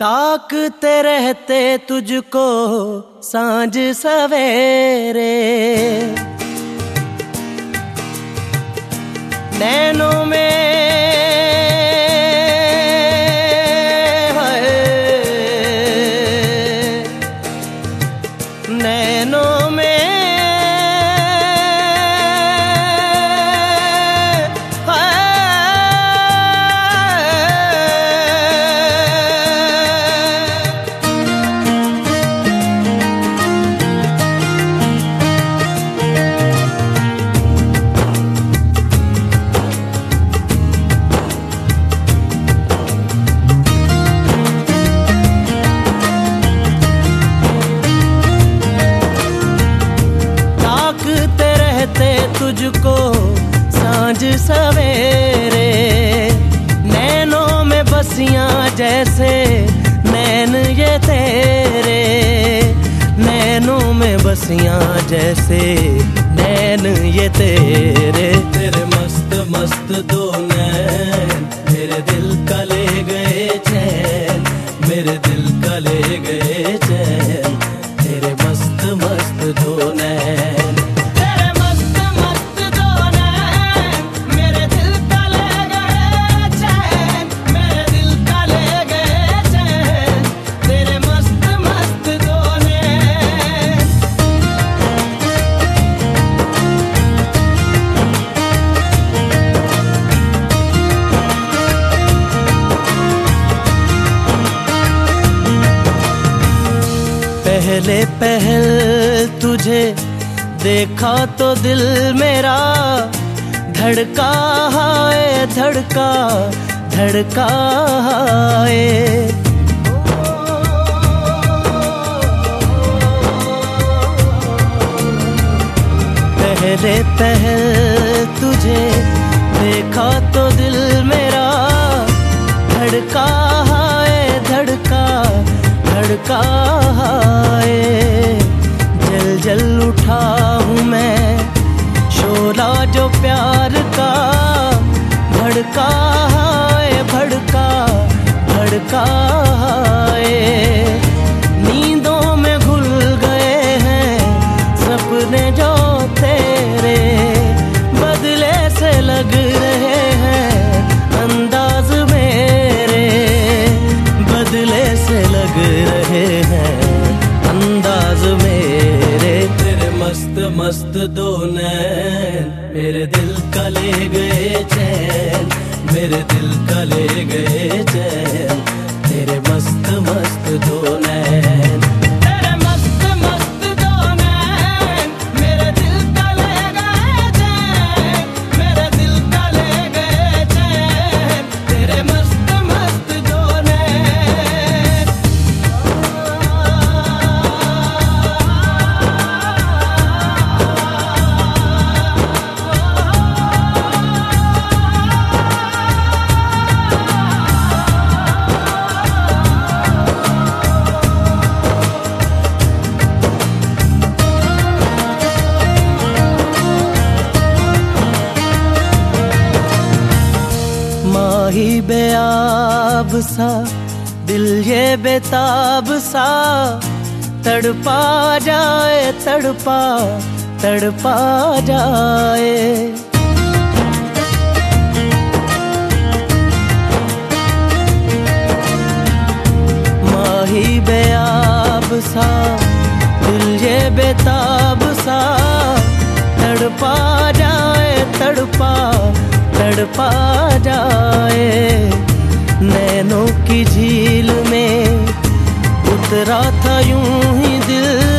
ताकते रहते तुझको साँझ सवेरे। नैनों में सवेरे, नैनों में बसियाँ जैसे नैन ये तेरे, नैनों में बसियाँ जैसे नैन ये तेरे। तेरे मस्त मस्त दो नैन, मेरे दिल का ले गए चैन, मेरे दिल का ले गए चैन, तेरे मस्त मस्त दो नैन। पहले पहल तुझे देखा तो दिल मेरा। धड़का है धड़का धड़का है पहले पहल तुझे देखा तो दिल मेरा। धड़का है धड़का धड़का भड़का है, भड़का भड़का नींदों में घुल गए हैं, सपने जो तेरे बदले से लग रहे हैं, अंदाज मेरे बदले से लग रहे हैं, अंदाज मेरे। तेरे मस्त मस्त दो मेरे दिल का ले गए चैन। मेरे दिल का ले गए चैन। माही बेआब सा, दिल ये बेताब सा। तड़पा जाए, तड़पा तड़पा जाए। माही बेआब सा, दिल ये बेताब सा। तड़पा जाए, तड़पा तड़पा जाए। नैनों की झील में उतरा था यूँ ही दिल।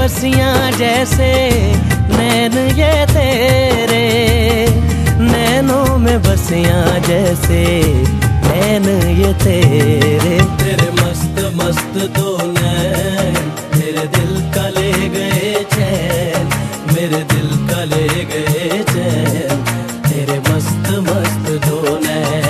बसिया जैसे, नैन ये तेरे। नैनों में बसिया जैसे, नैन ये तेरे। तेरे मस्त मस्त दो नैन तेरे दिल का ले गए चैन। मेरे दिल का ले गए चैन, तेरे मस्त मस्त दो नैन।